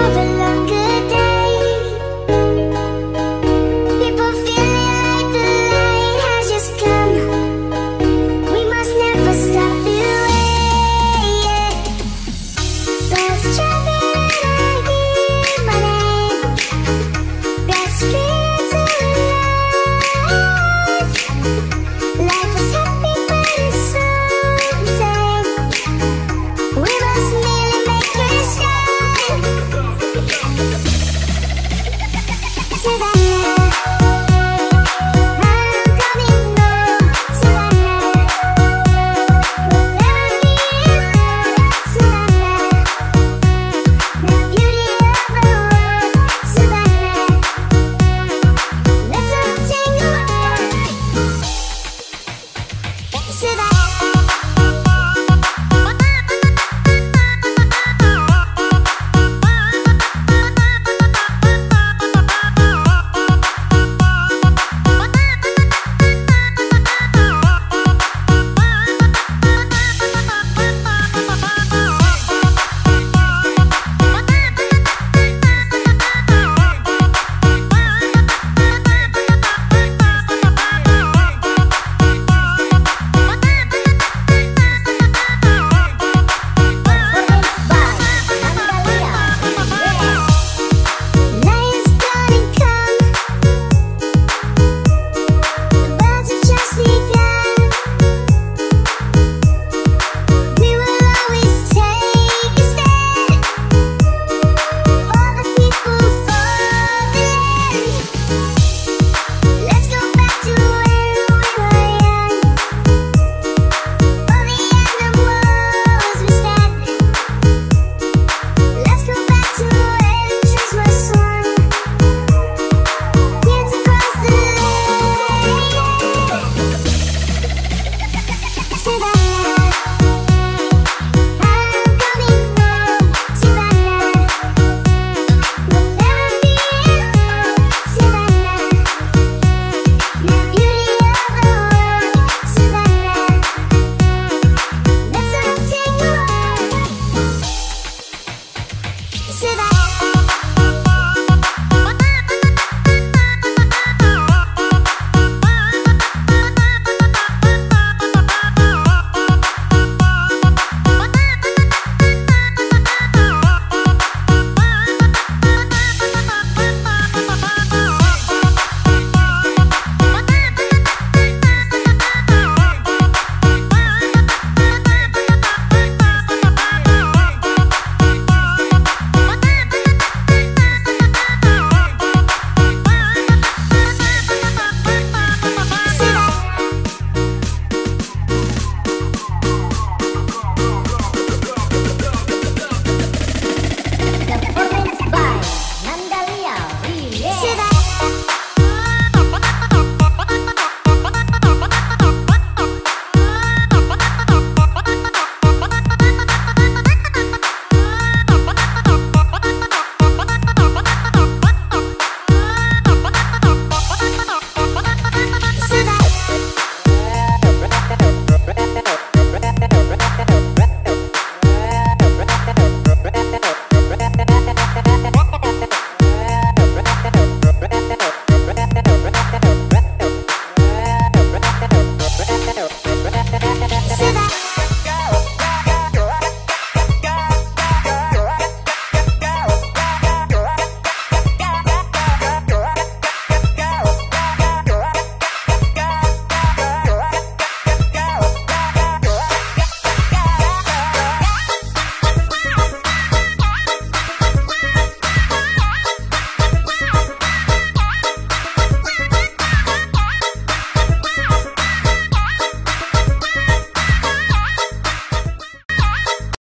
love to that スだ